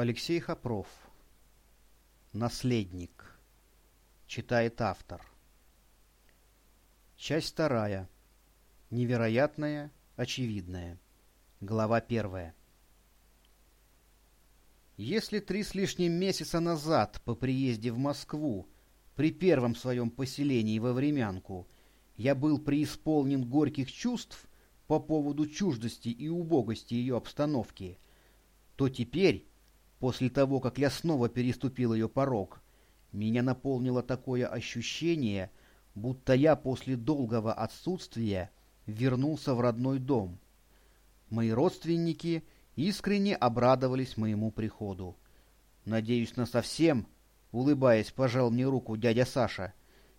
Алексей Хопров. Наследник. Читает автор. Часть вторая. Невероятное, очевидное. Глава первая. Если три с лишним месяца назад, по приезде в Москву, при первом своем поселении во Времянку, я был преисполнен горьких чувств по поводу чуждости и убогости ее обстановки, то теперь После того, как я снова переступил ее порог, меня наполнило такое ощущение, будто я после долгого отсутствия вернулся в родной дом. Мои родственники искренне обрадовались моему приходу. «Надеюсь, на совсем?» — улыбаясь, пожал мне руку дядя Саша.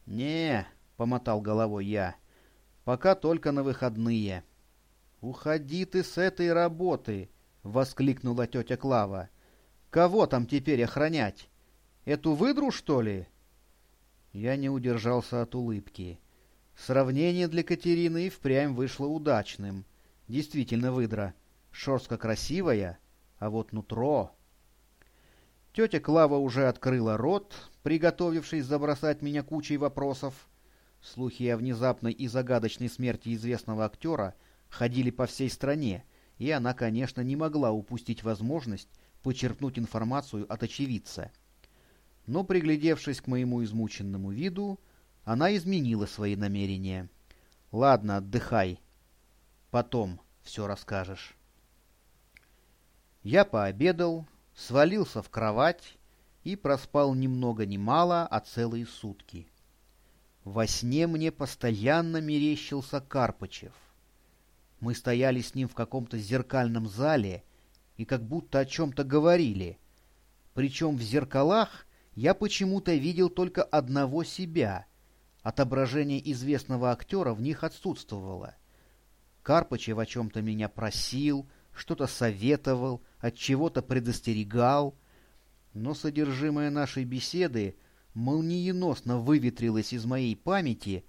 «Не», — помотал головой я, — «пока только на выходные». «Уходи ты с этой работы!» — воскликнула тетя Клава. Кого там теперь охранять? Эту выдру, что ли? Я не удержался от улыбки. Сравнение для Катерины и впрямь вышло удачным. Действительно выдра. Шерстка красивая, а вот нутро... Тетя Клава уже открыла рот, приготовившись забросать меня кучей вопросов. Слухи о внезапной и загадочной смерти известного актера ходили по всей стране, и она, конечно, не могла упустить возможность почерпнуть информацию от очевидца. Но, приглядевшись к моему измученному виду, она изменила свои намерения. «Ладно, отдыхай. Потом все расскажешь». Я пообедал, свалился в кровать и проспал ни много ни мало, а целые сутки. Во сне мне постоянно мерещился Карпычев. Мы стояли с ним в каком-то зеркальном зале и как будто о чем-то говорили. Причем в зеркалах я почему-то видел только одного себя. Отображение известного актера в них отсутствовало. Карпычев о чем-то меня просил, что-то советовал, от чего-то предостерегал. Но содержимое нашей беседы молниеносно выветрилось из моей памяти,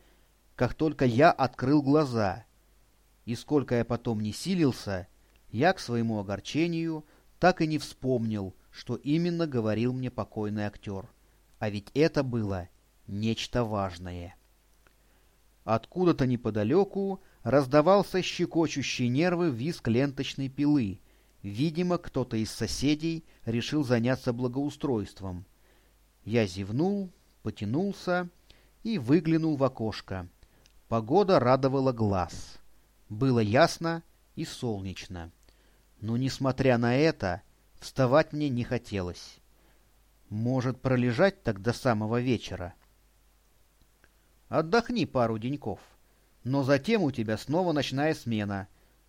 как только я открыл глаза. И сколько я потом не силился — я, к своему огорчению, так и не вспомнил, что именно говорил мне покойный актер. А ведь это было нечто важное. Откуда-то неподалеку раздавался щекочущий нервы визг ленточной пилы. Видимо, кто-то из соседей решил заняться благоустройством. Я зевнул, потянулся и выглянул в окошко. Погода радовала глаз. Было ясно и солнечно. Но, несмотря на это, вставать мне не хотелось. Может, пролежать так до самого вечера? Отдохни пару деньков. Но затем у тебя снова ночная смена.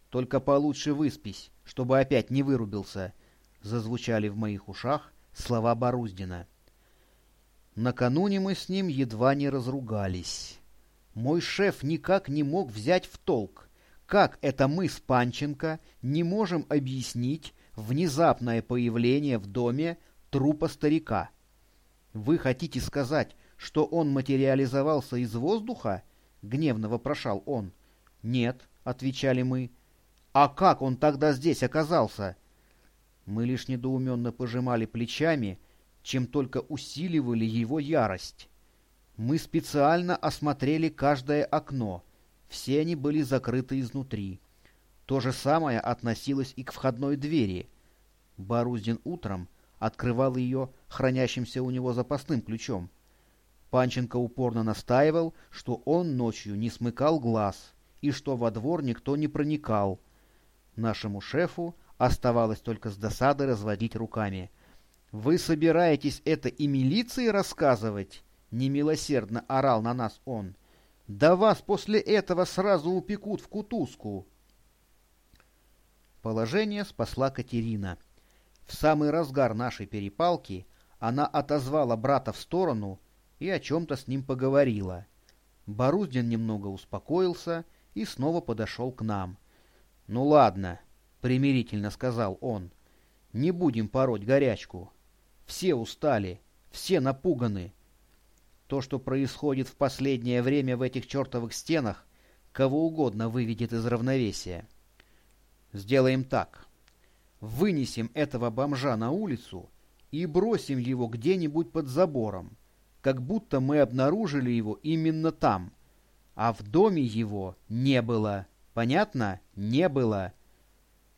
Только получше выспись, чтобы опять не вырубился. Зазвучали в моих ушах слова Боруздина. Накануне мы с ним едва не разругались. Мой шеф никак не мог взять в толк, как это мы с Панченко не можем объяснить внезапное появление в доме трупа старика? Вы хотите сказать, что он материализовался из воздуха? Гневно вопрошал он. Нет, отвечали мы. А как он тогда здесь оказался? Мы лишь недоуменно пожимали плечами, чем только усиливали его ярость. Мы специально осмотрели каждое окно — все они были закрыты изнутри. То же самое относилось и к входной двери. Боруздин утром открывал ее хранящимся у него запасным ключом. Панченко упорно настаивал, что он ночью не смыкал глаз и что во двор никто не проникал. Нашему шефу оставалось только с досадой разводить руками. «Вы собираетесь это и милиции рассказывать?» — немилосердно орал на нас он. Да вас после этого сразу упекут в кутузку. Положение спасла Катерина. В самый разгар нашей перепалки она отозвала брата в сторону и о чем-то с ним поговорила. Боруздин немного успокоился и снова подошел к нам. — Ну ладно, — примирительно сказал он, — не будем пороть горячку. Все устали, все напуганы. То, что происходит в последнее время в этих чертовых стенах, кого угодно выведет из равновесия. Сделаем так. вынесем этого бомжа на улицу и бросим его где-нибудь под забором, как будто мы обнаружили его именно там, а в доме его не было. Понятно? Не было.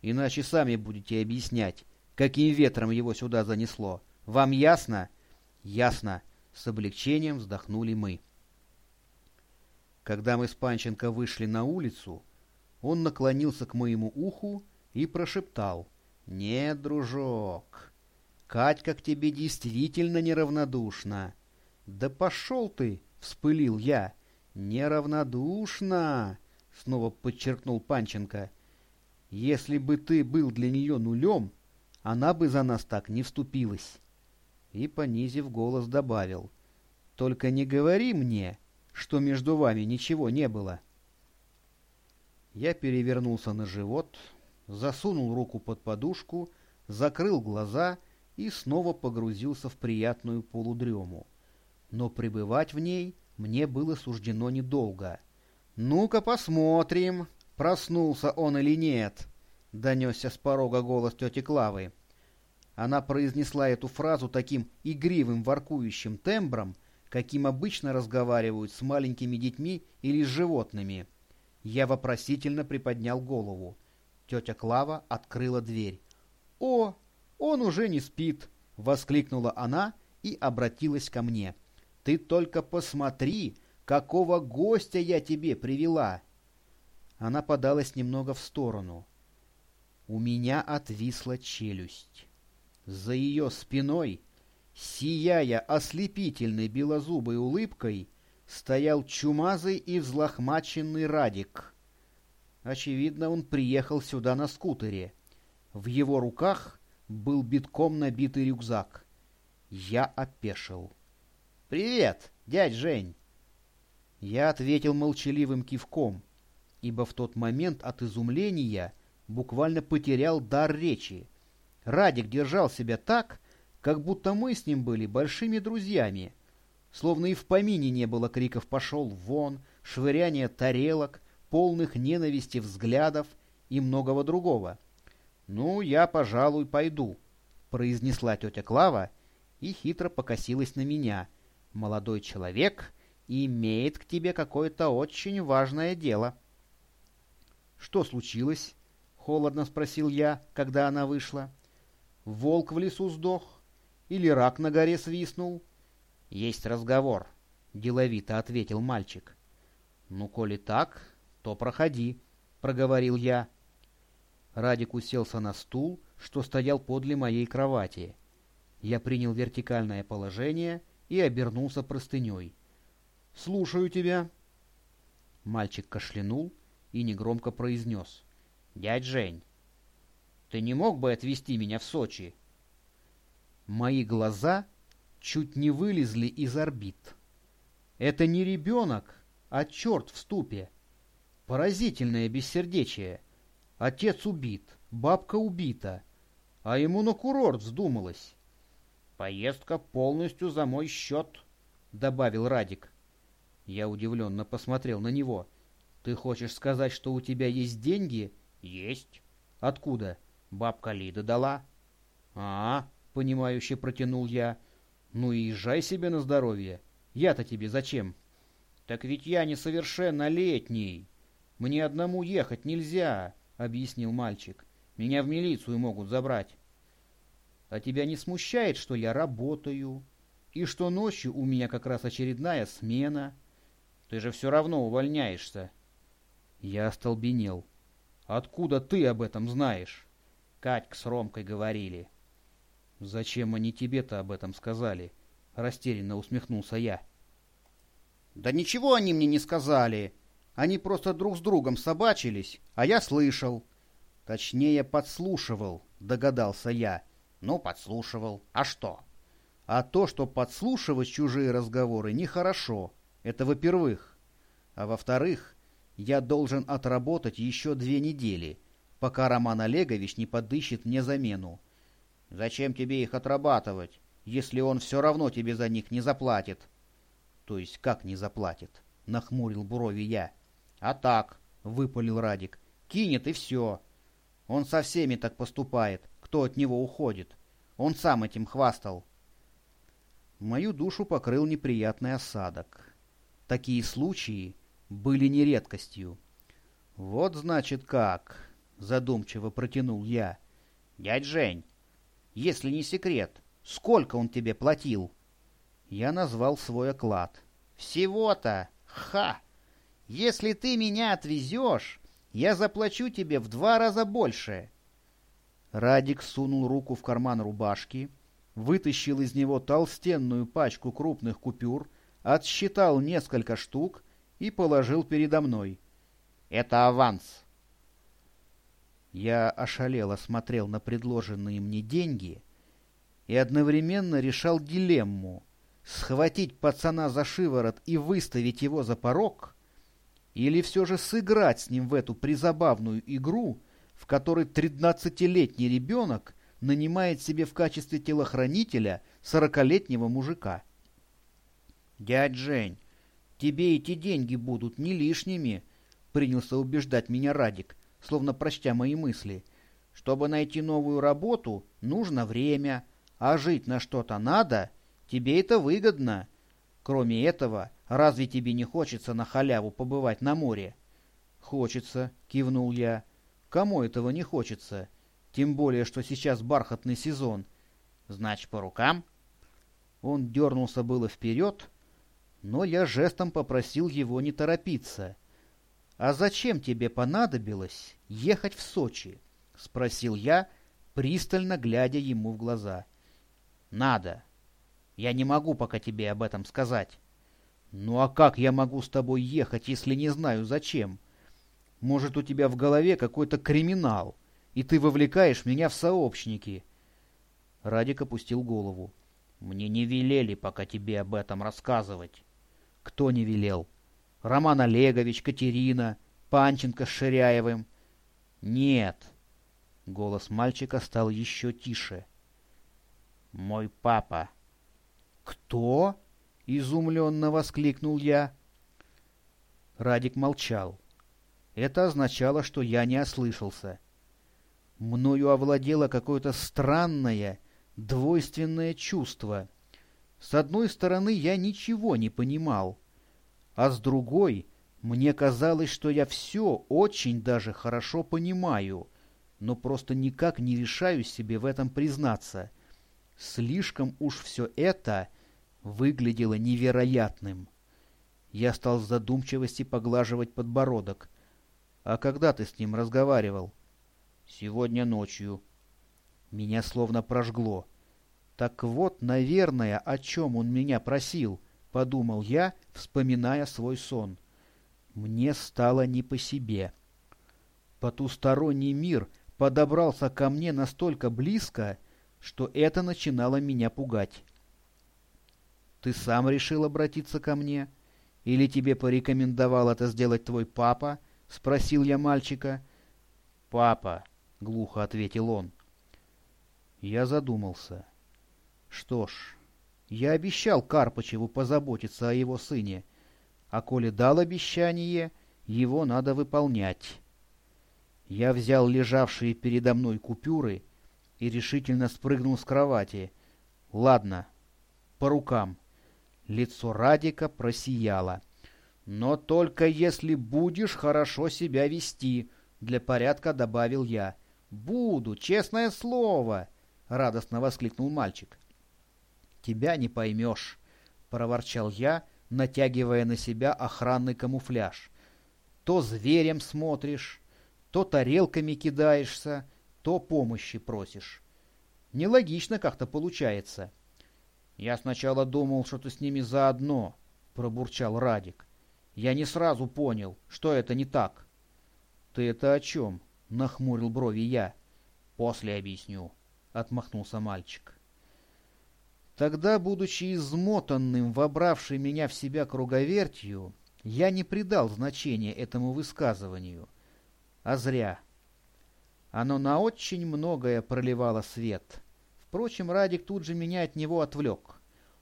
Иначе сами будете объяснять, каким ветром его сюда занесло. Вам ясно? Ясно. С облегчением вздохнули мы. Когда мы с Панченко вышли на улицу, он наклонился к моему уху и прошептал. «Нет, дружок, Катька к тебе действительно неравнодушна». «Да пошел ты!» — вспылил я. «Неравнодушна!» — снова подчеркнул Панченко. «Если бы ты был для нее нулем, она бы за нас так не вступилась». И, понизив голос, добавил. «Только не говори мне, что между вами ничего не было». Я перевернулся на живот, засунул руку под подушку, закрыл глаза и снова погрузился в приятную полудрему. Но пребывать в ней мне было суждено недолго. «Ну-ка посмотрим, проснулся он или нет», — донесся с порога голос тети Клавы. Она произнесла эту фразу таким игривым воркующим тембром, каким обычно разговаривают с маленькими детьми или с животными. Я вопросительно приподнял голову. Тетя Клава открыла дверь. «О, он уже не спит!» — воскликнула она и обратилась ко мне. «Ты только посмотри, какого гостя я тебе привела!» Она подалась немного в сторону. У меня отвисла челюсть. За ее спиной, сияя ослепительной белозубой улыбкой, стоял чумазый и взлохмаченный Радик. Очевидно, он приехал сюда на скутере. В его руках был битком набитый рюкзак. Я опешил. «Привет, дядь Жень!» Я ответил молчаливым кивком, ибо в тот момент от изумления буквально потерял дар речи. Радик держал себя так, как будто мы с ним были большими друзьями. Словно и в помине не было криков «пошел вон», швыряния тарелок, полных ненависти взглядов и многого другого. «Ну, я, пожалуй, пойду», — произнесла тетя Клава и хитро покосилась на меня. «Молодой человек имеет к тебе какое-то очень важное дело». «Что случилось?» — холодно спросил я, когда она вышла. Волк в лесу сдох? Или рак на горе свистнул? — Есть разговор, — деловито ответил мальчик. — Ну, коли так, то проходи, — проговорил я. Радик уселся на стул, что стоял подле моей кровати. Я принял вертикальное положение и обернулся простыней. — Слушаю тебя. Мальчик кашлянул и негромко произнес. — Дядь Жень, ты не мог бы отвезти меня в Сочи?» Мои глаза чуть не вылезли из орбит. Это не ребенок, а черт в ступе. Поразительное бессердечие. Отец убит, бабка убита, а ему на курорт вздумалось. «Поездка полностью за мой счет», — добавил Радик. Я удивленно посмотрел на него. «Ты хочешь сказать, что у тебя есть деньги?» «Есть». «Откуда?» Бабка Лида дала. А, понимающе протянул я. Ну и езжай себе на здоровье. Я-то тебе зачем? Так ведь я несовершеннолетний. Мне одному ехать нельзя, объяснил мальчик. Меня в милицию могут забрать. А тебя не смущает, что я работаю? И что ночью у меня как раз очередная смена? Ты же все равно увольняешься. Я остолбенел. Откуда ты об этом знаешь? Катька с Ромкой говорили. «Зачем они тебе-то об этом сказали?» — растерянно усмехнулся я. «Да ничего они мне не сказали. Они просто друг с другом собачились, а я слышал». «Точнее, подслушивал», — догадался я. «Ну, подслушивал. А что?» «А то, что подслушивать чужие разговоры, нехорошо. Это во-первых. А во-вторых, я должен отработать еще две недели» пока Роман Олегович не подыщет мне замену. Зачем тебе их отрабатывать, если он все равно тебе за них не заплатит? То есть как не заплатит? Нахмурил брови я. А так, выпалил Радик, кинет и все. Он со всеми так поступает, кто от него уходит. Он сам этим хвастал. Мою душу покрыл неприятный осадок. Такие случаи были не редкостью. «Вот значит как», — задумчиво протянул я. «Дядь Жень, если не секрет, сколько он тебе платил?» Я назвал свой оклад. «Всего-то! Ха! Если ты меня отвезешь, я заплачу тебе в два раза больше!» Радик сунул руку в карман рубашки, вытащил из него толстенную пачку крупных купюр, отсчитал несколько штук и положил передо мной. «Это аванс!» Я ошалело смотрел на предложенные мне деньги и одновременно решал дилемму — схватить пацана за шиворот и выставить его за порог, или все же сыграть с ним в эту призабавную игру — в которой тринадцатилетний ребенок нанимает себе в качестве телохранителя сорокалетнего мужика. «Дядь Жень, тебе эти деньги будут не лишними», — принялся убеждать меня Радик, словно прочтя мои мысли. «Чтобы найти новую работу, нужно время, а жить на что-то надо, тебе это выгодно. Кроме этого, разве тебе не хочется на халяву побывать на море?» «Хочется», — кивнул я. Кому этого не хочется? Тем более, что сейчас бархатный сезон. Значит, по рукам? Он дернулся было вперед, но я жестом попросил его не торопиться. «А зачем тебе понадобилось ехать в Сочи?» — спросил я, пристально глядя ему в глаза. «Надо. Я не могу пока тебе об этом сказать». «Ну а как я могу с тобой ехать, если не знаю зачем?» Может, у тебя в голове какой-то криминал, и ты вовлекаешь меня в сообщники?» Радик опустил голову. «Мне не велели пока тебе об этом рассказывать». «Кто не велел?» «Роман Олегович, Катерина, Панченко с Ширяевым». «Нет». Голос мальчика стал еще тише. «Мой папа». «Кто?» — изумленно воскликнул я. Радик молчал. Это означало, что я не ослышался. Мною овладело какое-то странное, двойственное чувство. С одной стороны, я ничего не понимал, а с другой, мне казалось, что я все очень даже хорошо понимаю, но просто никак не решаюсь себе в этом признаться. Слишком уж все это выглядело невероятным. Я стал в задумчивости поглаживать подбородок. «А когда ты с ним разговаривал?» «Сегодня ночью». Меня словно прожгло. «Так вот, наверное, о чем он меня просил», — подумал я, вспоминая свой сон. Мне стало не по себе. Потусторонний мир подобрался ко мне настолько близко, что это начинало меня пугать. «Ты сам решил обратиться ко мне? Или тебе порекомендовал это сделать твой папа?» — спросил я мальчика. «Папа», — глухо ответил он. Я задумался. Что ж, я обещал Карпычеву позаботиться о его сыне, а коли дал обещание, его надо выполнять. Я взял лежавшие передо мной купюры и решительно спрыгнул с кровати. Ладно, по рукам. Лицо Радика просияло. — «Но только если будешь хорошо себя вести», — для порядка добавил я. «Буду, честное слово!» — радостно воскликнул мальчик. «Тебя не поймешь», — проворчал я, натягивая на себя охранный камуфляж. «То зверем смотришь, то тарелками кидаешься, то помощи просишь. Нелогично как-то получается». «Я сначала думал, что ты с ними заодно», — пробурчал Радик. Я не сразу понял, что это не так. — Ты это о чем? — нахмурил брови я. — После объясню, — отмахнулся мальчик. Тогда, будучи измотанным, вобравший меня в себя круговертью, я не придал значения этому высказыванию. А зря. Оно на очень многое проливало свет. Впрочем, Радик тут же меня от него отвлек.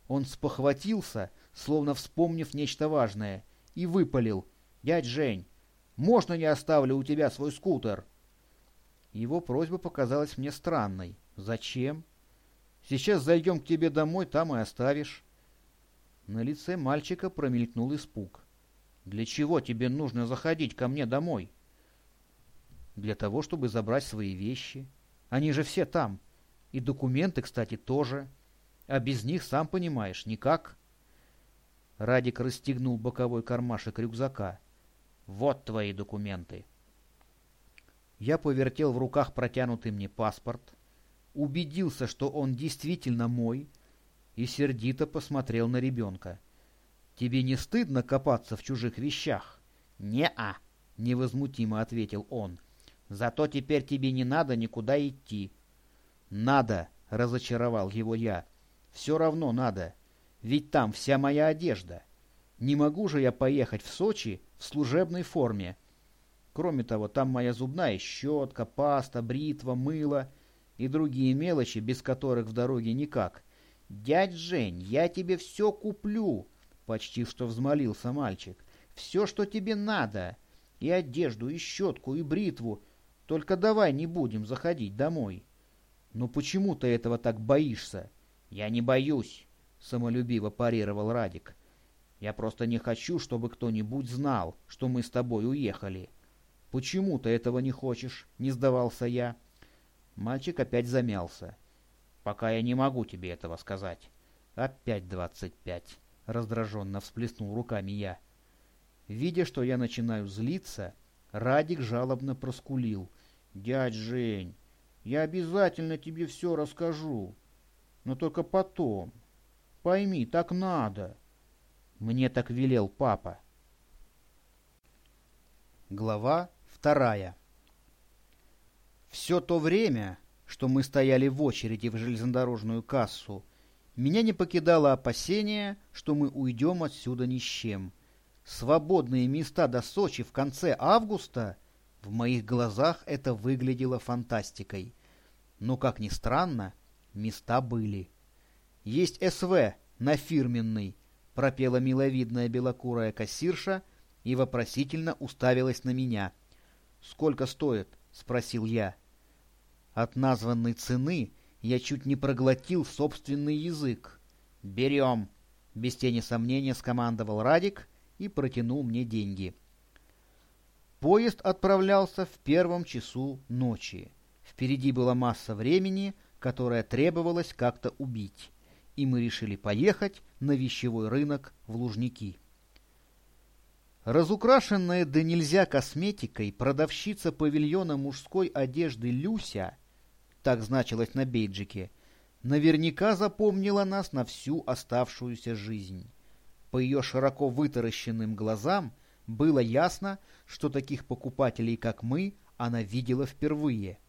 Он спохватился, словно вспомнив нечто важное — и выпалил. «Дядь Жень, можно я оставлю у тебя свой скутер?» Его просьба показалась мне странной. Зачем? Сейчас зайдем к тебе домой, там и оставишь. На лице мальчика промелькнул испуг. Для чего тебе нужно заходить ко мне домой? Для того, чтобы забрать свои вещи. Они же все там. И документы, кстати, тоже. А без них, сам понимаешь, никак. Радик расстегнул боковой кармашек рюкзака. Вот твои документы. Я повертел в руках протянутый мне паспорт, убедился, что он действительно мой, и сердито посмотрел на ребенка. «Тебе не стыдно копаться в чужих вещах?» «Не-а», — невозмутимо ответил он. «Зато теперь тебе не надо никуда идти». «Надо», — разочаровал его я. «Все равно надо, ведь там вся моя одежда. Не могу же я поехать в Сочи в служебной форме, Кроме того, там моя зубная щетка, паста, бритва, мыло и другие мелочи, без которых в дороге никак. «Дядь Жень, я тебе все куплю!» — почти что взмолился мальчик. «Все, что тебе надо. И одежду, и щетку, и бритву. Только давай не будем заходить домой». «Ну почему ты этого так боишься?» «Я не боюсь», — самолюбиво парировал Радик. «Я просто не хочу, чтобы кто-нибудь знал, что мы с тобой уехали». «Почему ты этого не хочешь?» — не сдавался я. Мальчик опять замялся. «Пока я не могу тебе этого сказать». «Опять двадцать пять», — раздраженно всплеснул руками я. Видя, что я начинаю злиться, Радик жалобно проскулил. «Дядь Жень, я обязательно тебе все расскажу, но только потом. Пойми, так надо». Мне так велел папа. Глава Вторая. Все то время, что мы стояли в очереди в железнодорожную кассу, меня не покидало опасение, что мы уйдем отсюда ни с чем. Свободные места до Сочи в конце августа в моих глазах это выглядело фантастикой. Но, как ни странно, места были. Есть СВ на фирменный, пропела миловидная белокурая кассирша и вопросительно уставилась на меня — «Сколько стоит?» — спросил я. От названной цены я чуть не проглотил собственный язык. «Берем!» — без тени сомнения скомандовал Радик и протянул мне деньги. Поезд отправлялся в первом часу ночи. Впереди была масса времени, которое требовалось как-то убить, и мы решили поехать на вещевой рынок в Лужники. Разукрашенная да нельзя косметикой продавщица павильона мужской одежды Люся, так значилось на бейджике, наверняка запомнила нас на всю оставшуюся жизнь. По ее широко вытаращенным глазам было ясно, что таких покупателей, как мы, она видела впервые.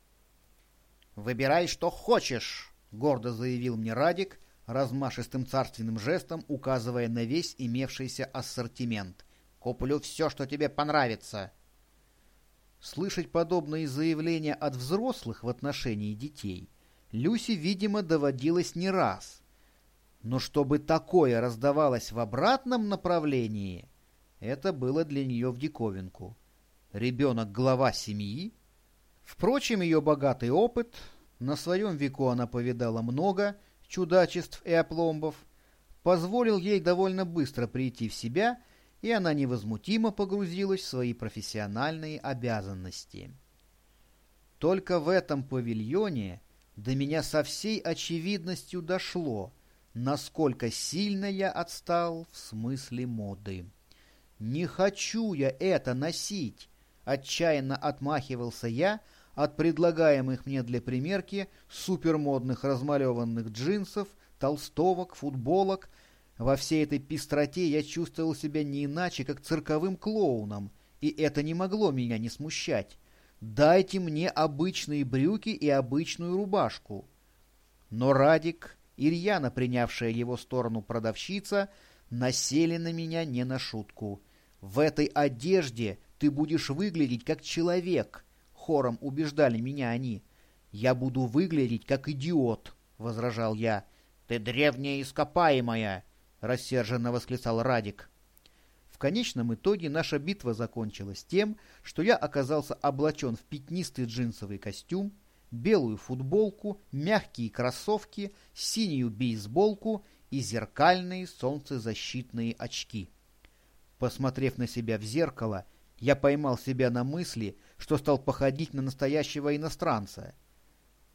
«Выбирай, что хочешь», — гордо заявил мне Радик, размашистым царственным жестом указывая на весь имевшийся ассортимент — Куплю все, что тебе понравится. Слышать подобные заявления от взрослых в отношении детей Люси, видимо, доводилось не раз. Но чтобы такое раздавалось в обратном направлении, это было для нее в диковинку. Ребенок — глава семьи. Впрочем, ее богатый опыт, на своем веку она повидала много чудачеств и опломбов, позволил ей довольно быстро прийти в себя — и она невозмутимо погрузилась в свои профессиональные обязанности. Только в этом павильоне до меня со всей очевидностью дошло, насколько сильно я отстал в смысле моды. «Не хочу я это носить!» — отчаянно отмахивался я от предлагаемых мне для примерки супермодных размалеванных джинсов, толстовок, футболок — во всей этой пестроте я чувствовал себя не иначе, как цирковым клоуном, и это не могло меня не смущать. Дайте мне обычные брюки и обычную рубашку. Но Радик, Ильяна, принявшая его сторону продавщица, насели на меня не на шутку. «В этой одежде ты будешь выглядеть как человек», — хором убеждали меня они. «Я буду выглядеть как идиот», — возражал я. «Ты древняя ископаемая», рассерженно восклицал Радик. В конечном итоге наша битва закончилась тем, что я оказался облачен в пятнистый джинсовый костюм, белую футболку, мягкие кроссовки, синюю бейсболку и зеркальные солнцезащитные очки. Посмотрев на себя в зеркало, я поймал себя на мысли, что стал походить на настоящего иностранца.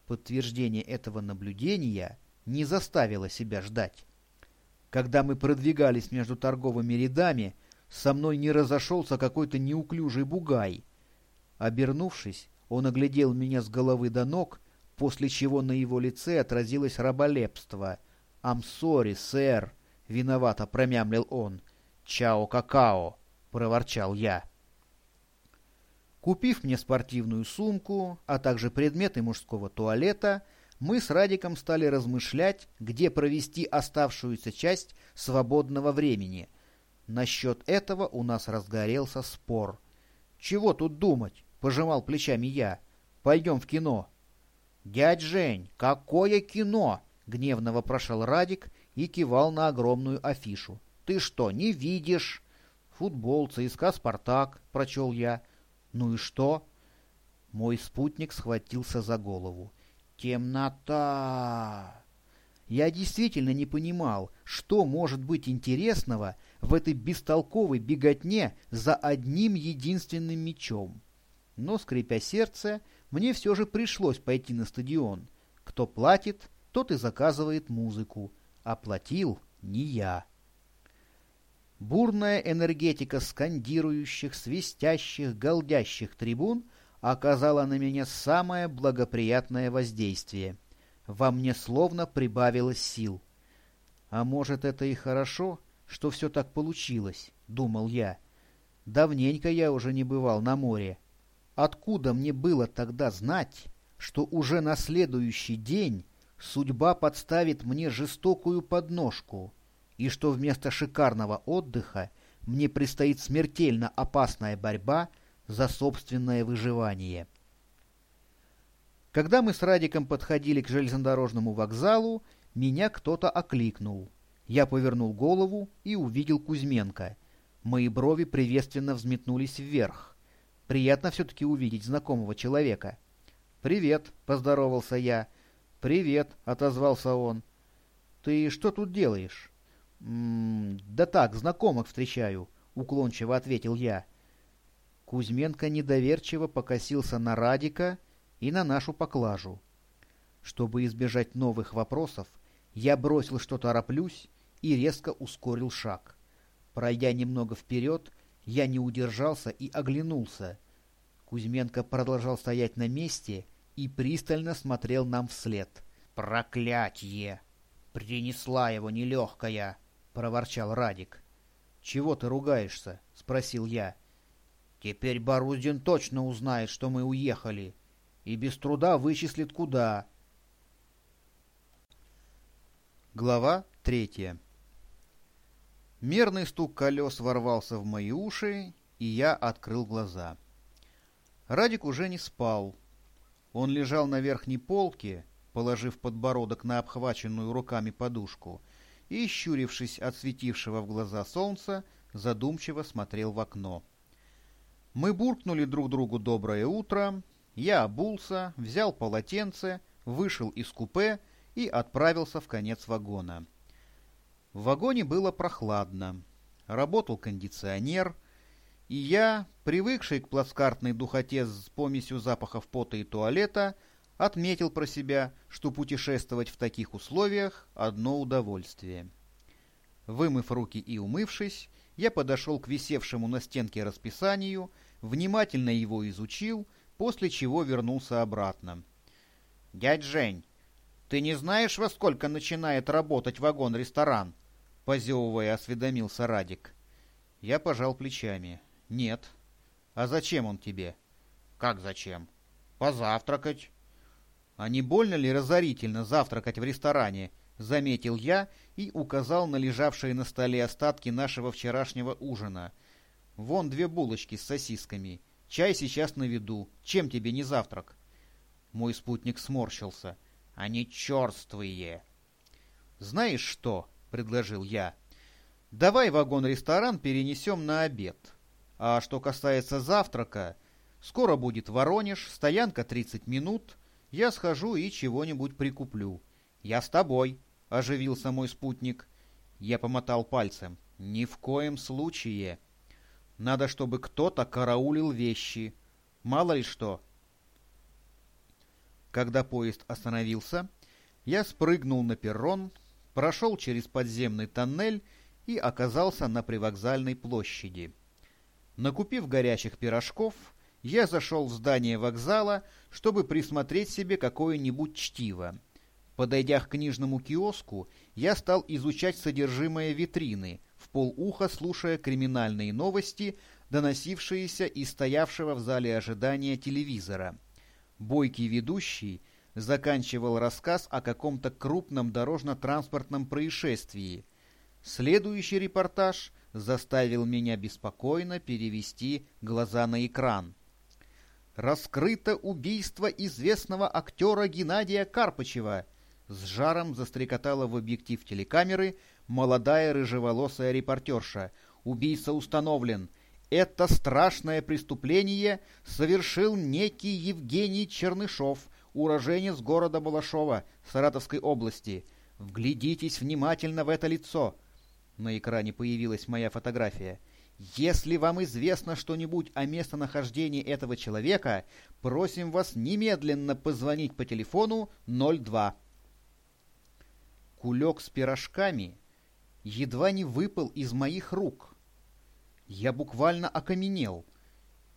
Подтверждение этого наблюдения не заставило себя ждать. Когда мы продвигались между торговыми рядами, со мной не разошелся какой-то неуклюжий бугай. Обернувшись, он оглядел меня с головы до ног, после чего на его лице отразилось раболепство. «I'm sorry, сэр», — виновато промямлил он. «Чао-какао», — проворчал я. Купив мне спортивную сумку, а также предметы мужского туалета, мы с Радиком стали размышлять, где провести оставшуюся часть свободного времени. Насчет этого у нас разгорелся спор. «Чего тут думать?» — пожимал плечами я. «Пойдем в кино». «Дядь Жень, какое кино?» — гневно вопрошал Радик и кивал на огромную афишу. «Ты что, не видишь?» «Футбол, ЦСКА, Спартак», — прочел я. «Ну и что?» Мой спутник схватился за голову. «Темнота!» Я действительно не понимал, что может быть интересного в этой бестолковой беготне за одним единственным мечом. Но, скрипя сердце, мне все же пришлось пойти на стадион. Кто платит, тот и заказывает музыку, а платил не я. Бурная энергетика скандирующих, свистящих, голдящих трибун оказала на меня самое благоприятное воздействие. Во мне словно прибавилось сил. А может, это и хорошо, что все так получилось, думал я. Давненько я уже не бывал на море. Откуда мне было тогда знать, что уже на следующий день судьба подставит мне жестокую подножку — и что вместо шикарного отдыха мне предстоит смертельно опасная борьба за собственное выживание. Когда мы с Радиком подходили к железнодорожному вокзалу, меня кто-то окликнул. Я повернул голову и увидел Кузьменко. Мои брови приветственно взметнулись вверх. Приятно все-таки увидеть знакомого человека. «Привет», — поздоровался я. «Привет», — отозвался он. «Ты что тут делаешь?» «Да так, знакомых встречаю», — уклончиво ответил я. Кузьменко недоверчиво покосился на Радика и на нашу поклажу. Чтобы избежать новых вопросов, я бросил, что тороплюсь, и резко ускорил шаг. Пройдя немного вперед, я не удержался и оглянулся. Кузьменко продолжал стоять на месте и пристально смотрел нам вслед. «Проклятье! Принесла его нелегкая!» проворчал Радик. «Чего ты ругаешься?» — спросил я. «Теперь Барузин точно узнает, что мы уехали, и без труда вычислит, куда». Глава третья Мерный стук колес ворвался в мои уши, и я открыл глаза. Радик уже не спал. Он лежал на верхней полке, положив подбородок на обхваченную руками подушку — и, щурившись от светившего в глаза солнца, задумчиво смотрел в окно. Мы буркнули друг другу доброе утро, я обулся, взял полотенце, вышел из купе и отправился в конец вагона. В вагоне было прохладно, работал кондиционер, и я, привыкший к плацкартной духоте с помесью запахов пота и туалета, отметил про себя, что путешествовать в таких условиях – одно удовольствие. Вымыв руки и умывшись, я подошел к висевшему на стенке расписанию, внимательно его изучил, после чего вернулся обратно. «Дядь Жень, ты не знаешь, во сколько начинает работать вагон-ресторан?» — позевывая осведомился Радик. Я пожал плечами. «Нет». «А зачем он тебе?» «Как зачем?» «Позавтракать». «А не больно ли разорительно завтракать в ресторане?» — заметил я и указал на лежавшие на столе остатки нашего вчерашнего ужина. «Вон две булочки с сосисками. Чай сейчас на виду. Чем тебе не завтрак?» Мой спутник сморщился. «Они черствые!» «Знаешь что?» — предложил я. «Давай вагон-ресторан перенесем на обед. А что касается завтрака, скоро будет Воронеж, стоянка 30 минут». я схожу и чего-нибудь прикуплю. «Я с тобой», — оживился мой спутник. Я помотал пальцем. «Ни в коем случае. Надо, чтобы кто-то караулил вещи. Мало ли что». Когда поезд остановился, я спрыгнул на перрон, прошел через подземный тоннель и оказался на привокзальной площади. Накупив горячих пирожков, я зашел в здание вокзала, чтобы присмотреть себе какое-нибудь чтиво. Подойдя к книжному киоску, я стал изучать содержимое витрины, в полуха слушая криминальные новости, доносившиеся из стоявшего в зале ожидания телевизора. Бойкий ведущий заканчивал рассказ о каком-то крупном дорожно-транспортном происшествии. Следующий репортаж заставил меня беспокойно перевести глаза на экран. «Раскрыто убийство известного актера Геннадия Карпычева», с жаром застрекотала в объектив телекамеры молодая рыжеволосая репортерша. Убийца установлен. Это страшное преступление совершил некий Евгений Чернышов, уроженец города Балашова, Саратовской области. Вглядитесь внимательно в это лицо. На экране появилась моя фотография. Если вам известно что-нибудь о местонахождении этого человека, просим вас немедленно позвонить по телефону 02 кулек с пирожками едва не выпал из моих рук. Я буквально окаменел.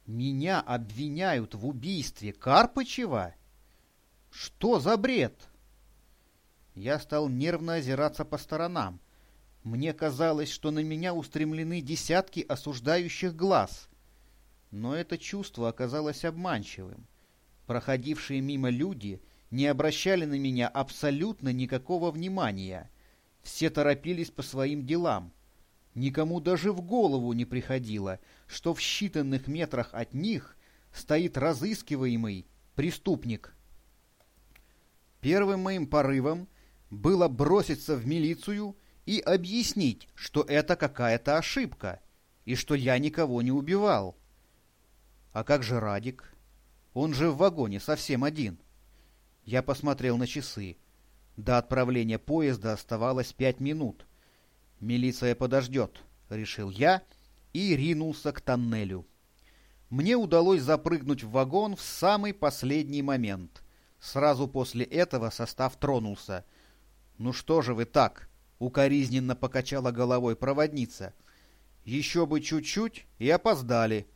Меня обвиняют в убийстве Карпычева? Что за бред? Я стал нервно озираться по сторонам. Мне казалось, что на меня устремлены десятки осуждающих глаз. Но это чувство оказалось обманчивым. Проходившие мимо люди не обращали на меня абсолютно никакого внимания. Все торопились по своим делам. Никому даже в голову не приходило, что в считанных метрах от них стоит разыскиваемый преступник. Первым моим порывом было броситься в милицию и объяснить, что это какая-то ошибка и что я никого не убивал. А как же Радик? Он же в вагоне совсем один. — я посмотрел на часы. До отправления поезда оставалось пять минут. «Милиция подождет», — решил я и ринулся к тоннелю. Мне удалось запрыгнуть в вагон в самый последний момент. Сразу после этого состав тронулся. «Ну что же вы так?» — укоризненно покачала головой проводница. «Еще бы чуть-чуть и опоздали».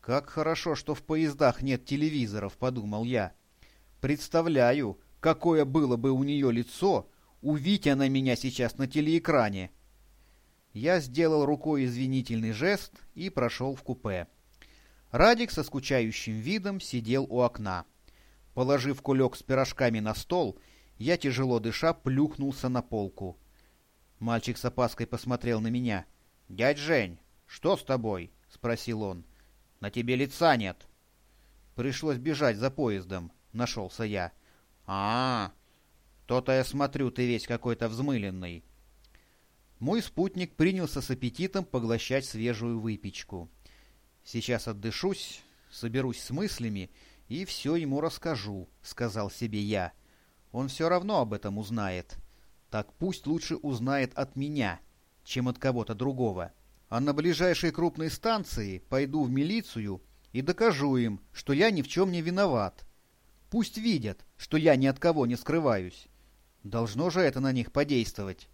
«Как хорошо, что в поездах нет телевизоров», — подумал я. Представляю, какое было бы у нее лицо, увидеть она меня сейчас на телеэкране. Я сделал рукой извинительный жест и прошел в купе. Радик со скучающим видом сидел у окна. Положив кулек с пирожками на стол, я, тяжело дыша, плюхнулся на полку. Мальчик с опаской посмотрел на меня. «Дядь Жень, что с тобой?» — спросил он. «На тебе лица нет». Пришлось бежать за поездом. — нашелся я. а, То-то я смотрю, ты весь какой-то взмыленный. Мой спутник принялся с аппетитом поглощать свежую выпечку. Сейчас отдышусь, соберусь с мыслями и все ему расскажу, — сказал себе я. Он все равно об этом узнает. Так пусть лучше узнает от меня, чем от кого-то другого. А на ближайшей крупной станции пойду в милицию и докажу им, что я ни в чем не виноват, Пусть видят, что я ни от кого не скрываюсь. Должно же это на них подействовать.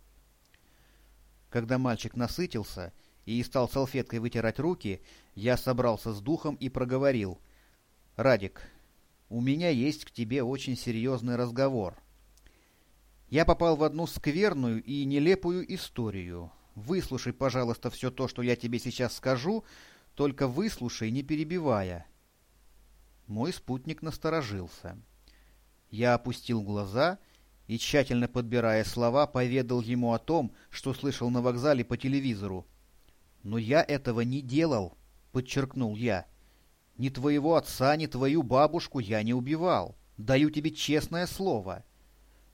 Когда мальчик насытился и стал салфеткой вытирать руки, я собрался с духом и проговорил. «Радик, у меня есть к тебе очень серьезный разговор. Я попал в одну скверную и нелепую историю. Выслушай, пожалуйста, все то, что я тебе сейчас скажу, только выслушай, не перебивая. Мой спутник насторожился. Я опустил глаза и, тщательно подбирая слова, поведал ему о том, что слышал на вокзале по телевизору. «Но я этого не делал», — подчеркнул я. «Ни твоего отца, ни твою бабушку я не убивал. Даю тебе честное слово.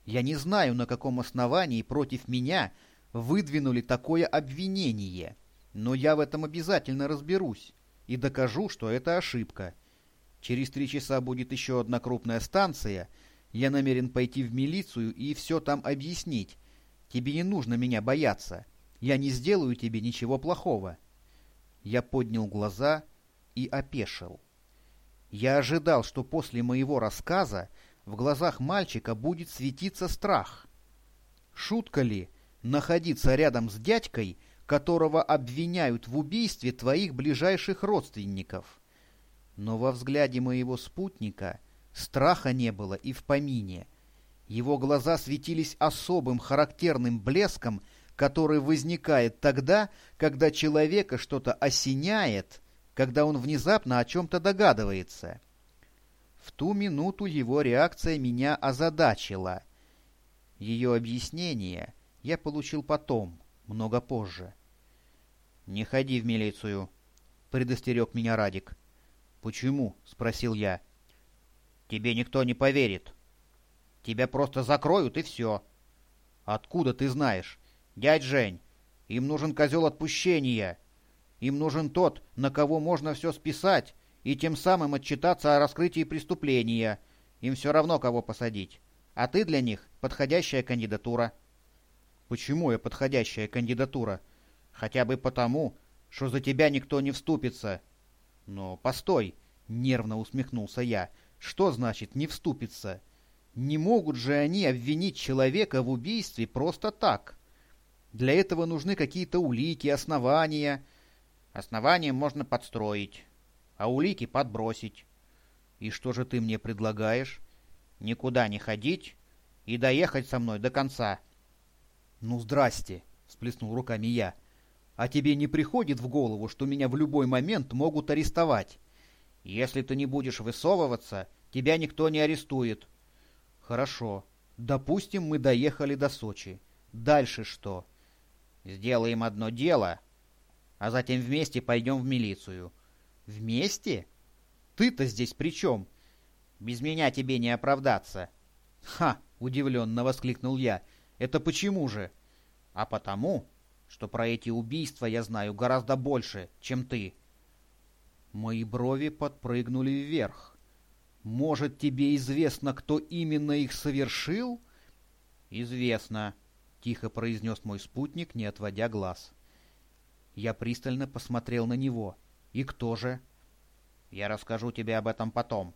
Я не знаю, на каком основании против меня выдвинули такое обвинение, но я в этом обязательно разберусь и докажу, что это ошибка. Через три часа будет еще одна крупная станция. Я намерен пойти в милицию и все там объяснить. Тебе не нужно меня бояться. Я не сделаю тебе ничего плохого. Я поднял глаза и опешил. Я ожидал, что после моего рассказа в глазах мальчика будет светиться страх. Шутка ли находиться рядом с дядькой, которого обвиняют в убийстве твоих ближайших родственников? Но во взгляде моего спутника страха не было и в помине. Его глаза светились особым характерным блеском, который возникает тогда, когда человека что-то осеняет, когда он внезапно о чем-то догадывается. В ту минуту его реакция меня озадачила. Ее объяснение я получил потом, много позже. «Не ходи в милицию», — предостерег меня Радик. «Почему?» — спросил я. «Тебе никто не поверит. Тебя просто закроют, и все». «Откуда ты знаешь?» «Дядь Жень, им нужен козел отпущения. Им нужен тот, на кого можно все списать, и тем самым отчитаться о раскрытии преступления. Им все равно, кого посадить. А ты для них подходящая кандидатура». «Почему я подходящая кандидатура?» «Хотя бы потому, что за тебя никто не вступится». «Но постой», — нервно усмехнулся я, — «что значит «не вступится»?» Не могут же они обвинить человека в убийстве просто так. Для этого нужны какие-то улики, основания. Основания можно подстроить, а улики подбросить. И что же ты мне предлагаешь? Никуда не ходить и доехать со мной до конца. Ну, здрасте, всплеснул руками я. А тебе не приходит в голову, что меня в любой момент могут арестовать? Если ты не будешь высовываться, тебя никто не арестует. Хорошо. Допустим, мы доехали до Сочи. Дальше что? Сделаем одно дело, а затем вместе пойдем в милицию. Вместе? Ты-то здесь при чем? Без меня тебе не оправдаться. Ха! Удивленно воскликнул я. Это почему же? А потому, что про эти убийства я знаю гораздо больше, чем ты. Мои брови подпрыгнули вверх. Может, тебе известно, кто именно их совершил? Известно. — тихо произнес мой спутник, не отводя глаз. Я пристально посмотрел на него. «И кто же?» «Я расскажу тебе об этом потом».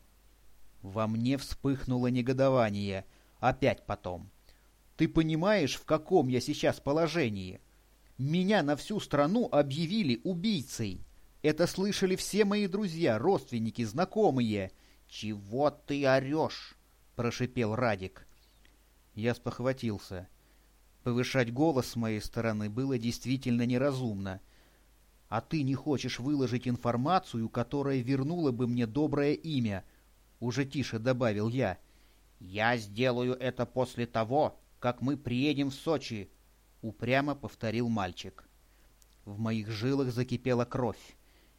Во мне вспыхнуло негодование. Опять потом. «Ты понимаешь, в каком я сейчас положении? Меня на всю страну объявили убийцей. Это слышали все мои друзья, родственники, знакомые». «Чего ты орешь?» — прошипел Радик. Я спохватился. Повышать голос с моей стороны было действительно неразумно. А ты не хочешь выложить информацию, которая вернула бы мне доброе имя, уже тише добавил я. Я сделаю это после того, как мы приедем в Сочи, упрямо повторил мальчик. В моих жилах закипела кровь.